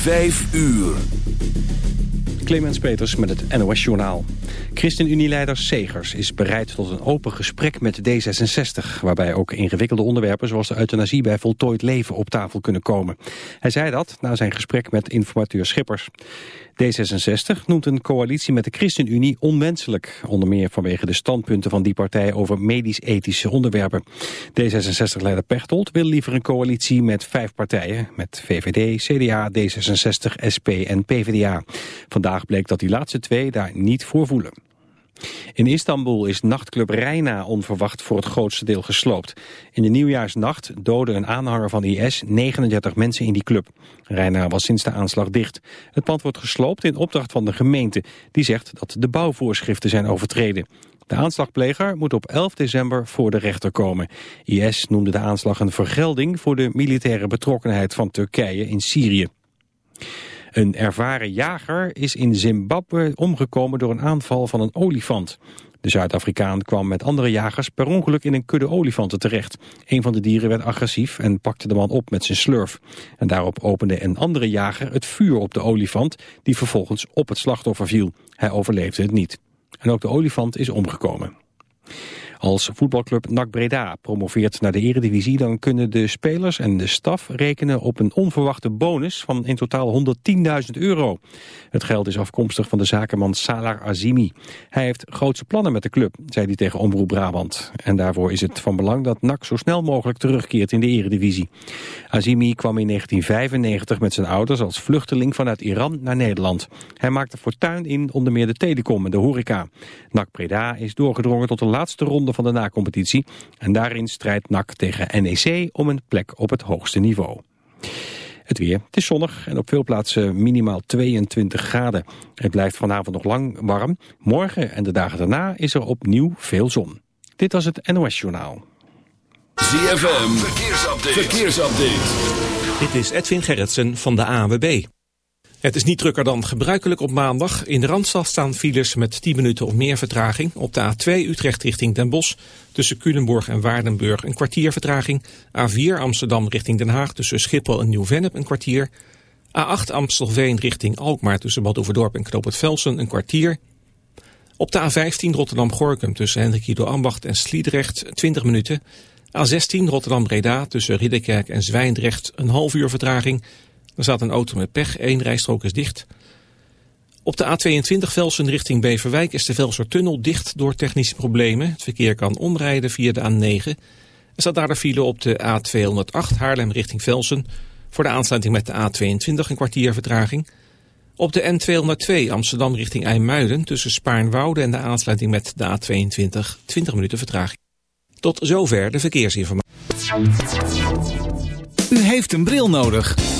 Vijf uur. Clemens Peters met het NOS Journaal. ChristenUnie-leider Segers is bereid tot een open gesprek met D66... waarbij ook ingewikkelde onderwerpen zoals de euthanasie bij voltooid leven op tafel kunnen komen. Hij zei dat na zijn gesprek met informateur Schippers. D66 noemt een coalitie met de ChristenUnie onwenselijk. Onder meer vanwege de standpunten van die partij over medisch-ethische onderwerpen. D66-leider Pechtold wil liever een coalitie met vijf partijen. Met VVD, CDA, D66, SP en PvdA. Vandaag bleek dat die laatste twee daar niet voor voelen. In Istanbul is nachtclub Reina onverwacht voor het grootste deel gesloopt. In de nieuwjaarsnacht doodde een aanhanger van IS 39 mensen in die club. Reina was sinds de aanslag dicht. Het pand wordt gesloopt in opdracht van de gemeente. Die zegt dat de bouwvoorschriften zijn overtreden. De aanslagpleger moet op 11 december voor de rechter komen. IS noemde de aanslag een vergelding voor de militaire betrokkenheid van Turkije in Syrië. Een ervaren jager is in Zimbabwe omgekomen door een aanval van een olifant. De Zuid-Afrikaan kwam met andere jagers per ongeluk in een kudde olifanten terecht. Een van de dieren werd agressief en pakte de man op met zijn slurf. En daarop opende een andere jager het vuur op de olifant... die vervolgens op het slachtoffer viel. Hij overleefde het niet. En ook de olifant is omgekomen. Als voetbalclub NAC Breda promoveert naar de eredivisie... dan kunnen de spelers en de staf rekenen op een onverwachte bonus... van in totaal 110.000 euro. Het geld is afkomstig van de zakenman Salar Azimi. Hij heeft grootse plannen met de club, zei hij tegen Omroep Brabant. En daarvoor is het van belang dat NAC zo snel mogelijk terugkeert in de eredivisie. Azimi kwam in 1995 met zijn ouders als vluchteling vanuit Iran naar Nederland. Hij maakte fortuin in onder meer de telecom en de horeca. NAC Breda is doorgedrongen tot de laatste ronde van de nacompetitie. En daarin strijdt NAC tegen NEC om een plek op het hoogste niveau. Het weer. Het is zonnig en op veel plaatsen minimaal 22 graden. Het blijft vanavond nog lang warm. Morgen en de dagen daarna is er opnieuw veel zon. Dit was het NOS Journaal. ZFM. Verkeersupdate. Verkeersupdate. Dit is Edwin Gerritsen van de AWB. Het is niet drukker dan gebruikelijk op maandag. In de Randstad staan files met 10 minuten of meer vertraging. Op de A2 Utrecht richting Den Bosch. Tussen Culemborg en Waardenburg een kwartier vertraging. A4 Amsterdam richting Den Haag tussen Schiphol en Nieuw-Vennep een kwartier. A8 Amstelveen richting Alkmaar tussen Bad Overdorp en Knoop Velsen een kwartier. Op de A15 Rotterdam-Gorkum tussen Hendrik Ido Ambacht en Sliedrecht 20 minuten. A16 Rotterdam-Breda tussen Ridderkerk en Zwijndrecht een half uur vertraging. Er staat een auto met pech, één rijstrook is dicht. Op de A22 Velsen richting Beverwijk is de Velsertunnel dicht door technische problemen. Het verkeer kan omrijden via de A9. Er staat daar de file op de A208 Haarlem richting Velsen. Voor de aansluiting met de A22 een kwartier vertraging. Op de N202 Amsterdam richting IJmuiden tussen Spaarnwoude en de aansluiting met de A22 20 minuten vertraging. Tot zover de verkeersinformatie. U heeft een bril nodig.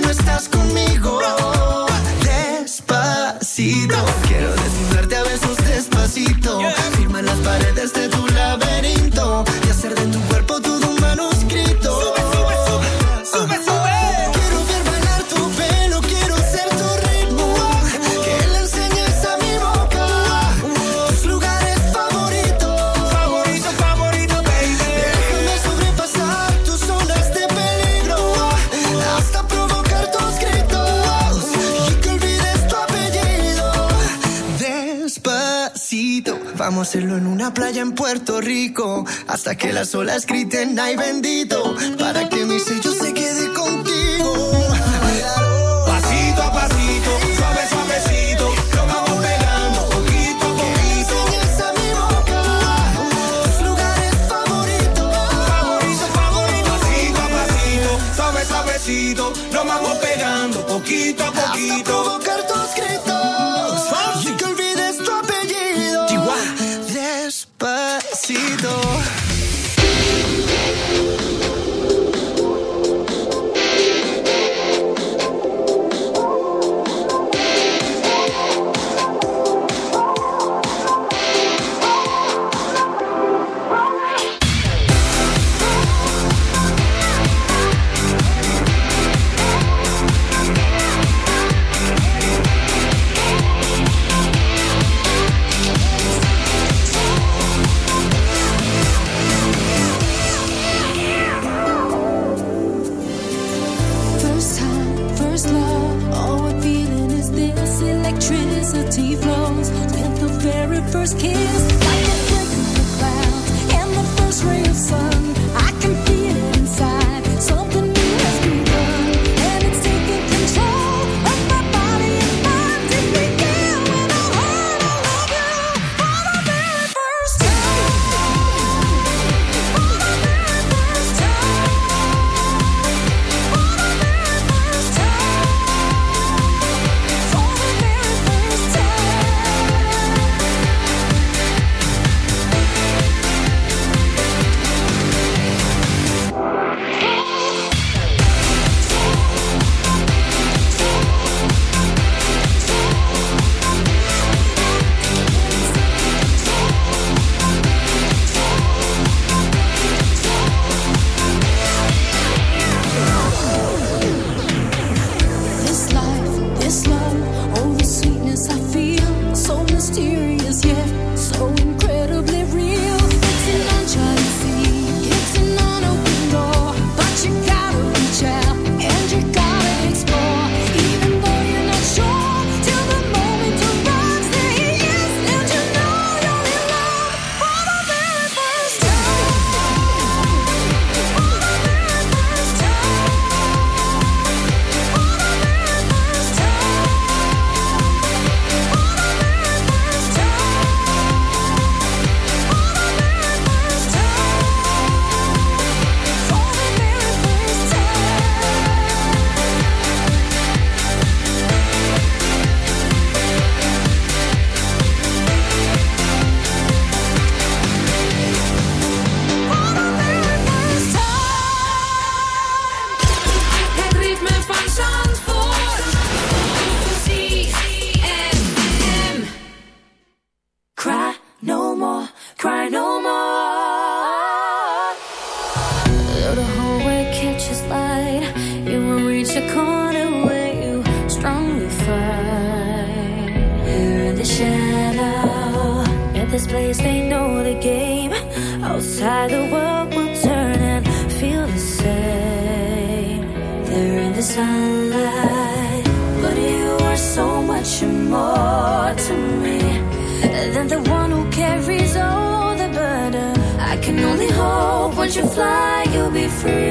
Hasta que las olas griten, ay bendito. Para que mi sello Like the kick in the clouds and the first ray of sun. Once you fly, you'll be free.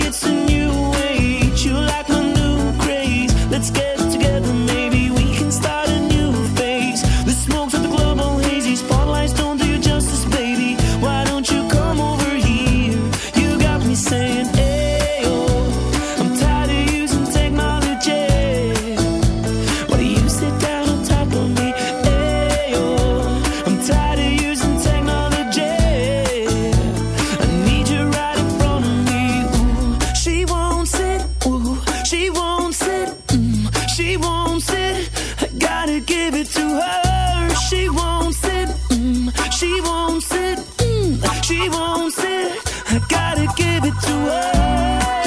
I gotta give it to her. She won't sit, mm, she won't sit, mm, she won't sit. I gotta give it to her.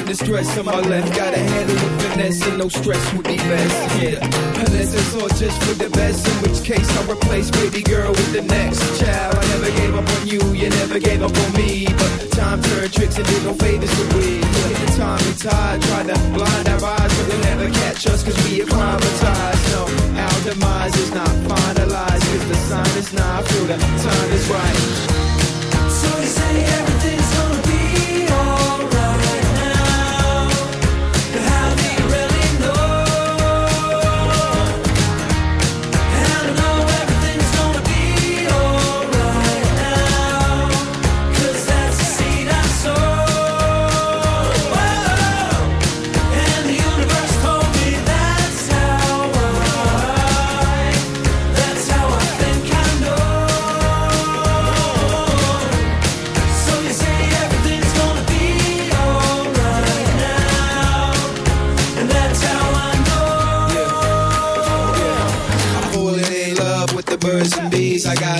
Damsel in distress on my left. Got a handle with finesse and no stress would be best. Yeah, unless it's all just for the best. In which case I'll replace baby girl with the next child. I never gave up on you, you never gave up on me. But time turned tricks and did no favors for we. Yeah, the time we tied, tried to blind our eyes, but they'll never catch us cause we acclimatized. No, our demise is not finalized. Cause the sign is not, feel the time is right. So you say everything's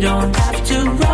don't have to run.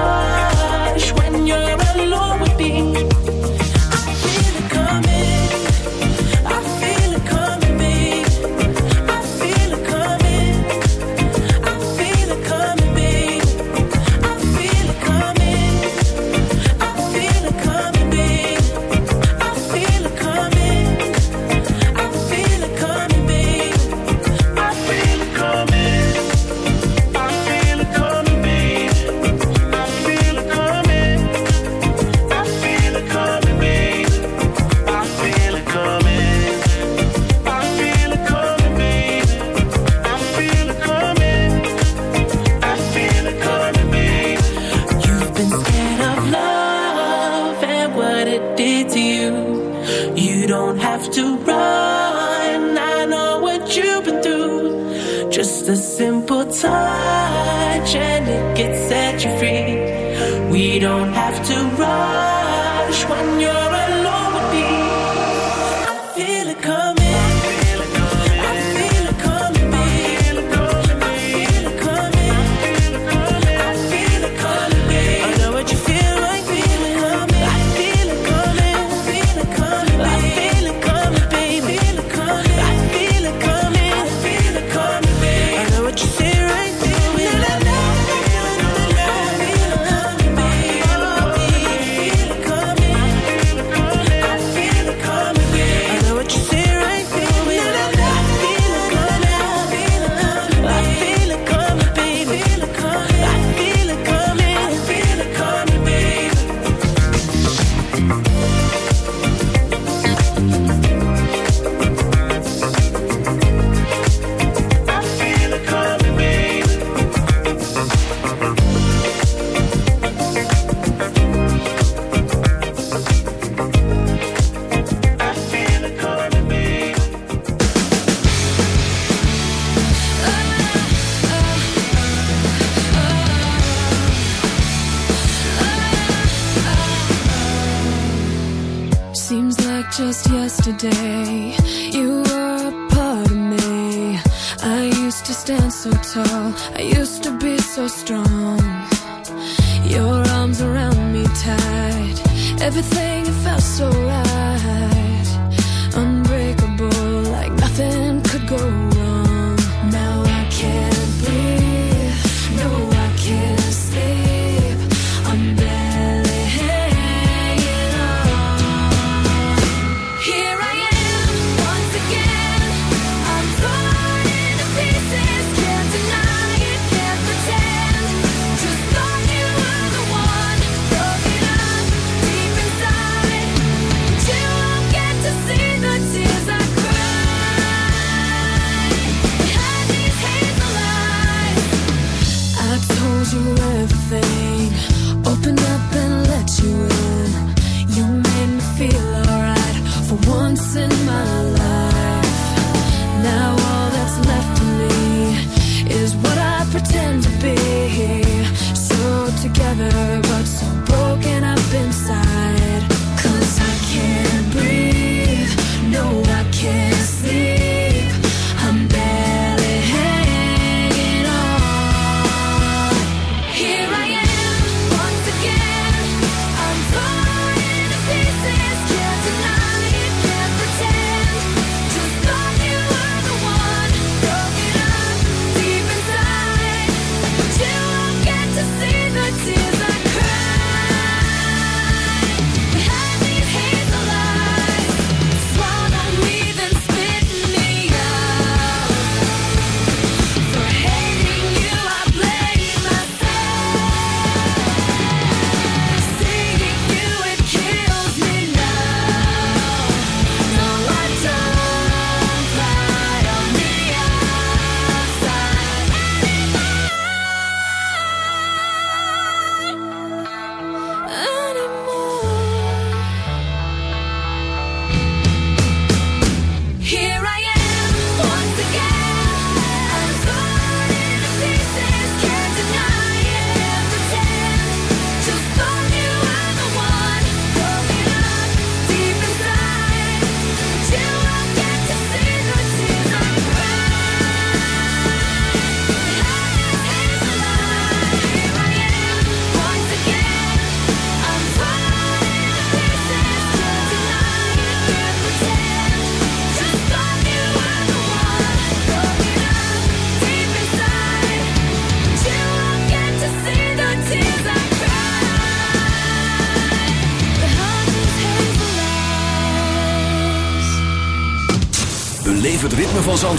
don't I used to be so strong. Your arms around me tight. Everything felt so right.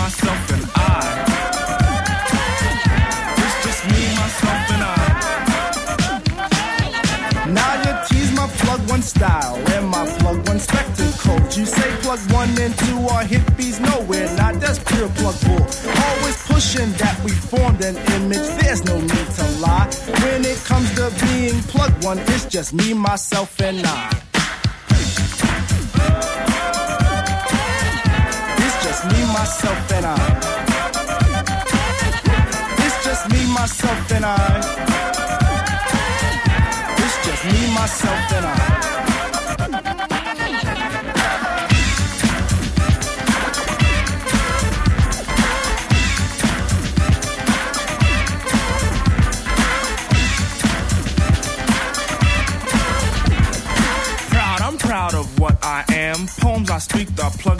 myself, and I. It's just me, myself, and I. Now you tease my plug one style and my plug one spectacles. You say plug one and two are hippies nowhere. Not that's pure plug bull. Always pushing that we formed an image. There's no need to lie. When it comes to being plug one, it's just me, myself, and I. and I. It's just me, myself, and I. It's just me, myself, and I. Proud, I'm proud of what I am. Poems I speak tight. Please,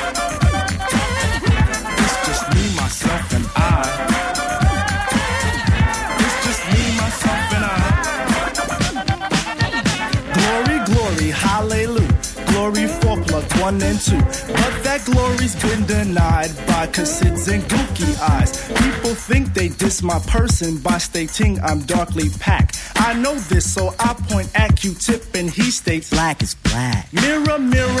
one and two. But that glory's been denied by cassids and gooky eyes. People think they diss my person by stating I'm darkly packed. I know this, so I point at Q-tip and he states black is black. Mirror, mirror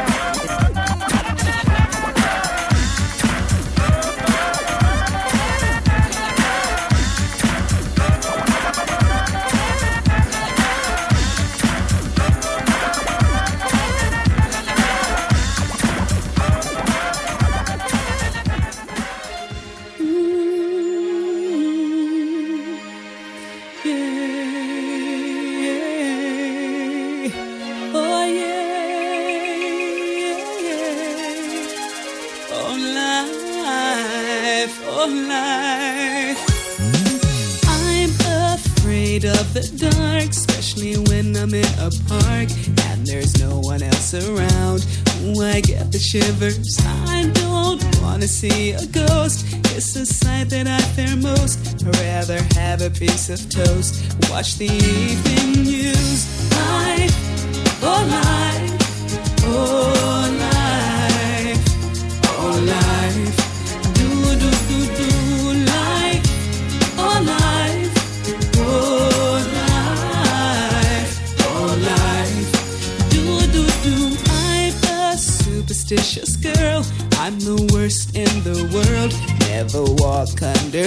have a piece of toast. Watch the evening news.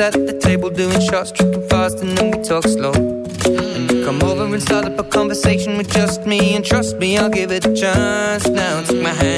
at the table doing shots, tripping fast, and then we talk slow. And come over and start up a conversation with just me, and trust me, I'll give it a chance. Now take my hand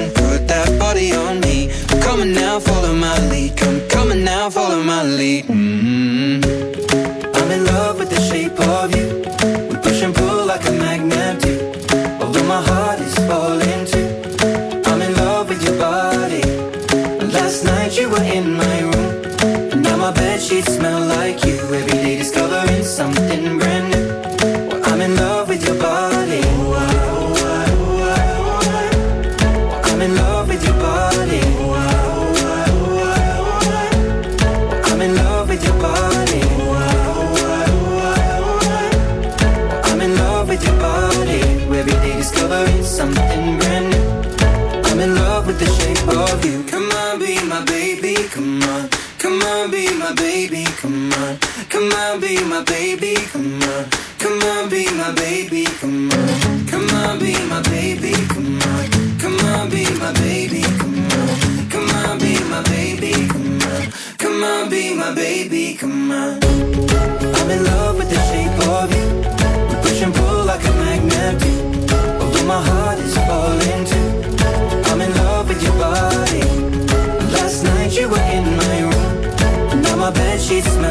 my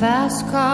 fast car.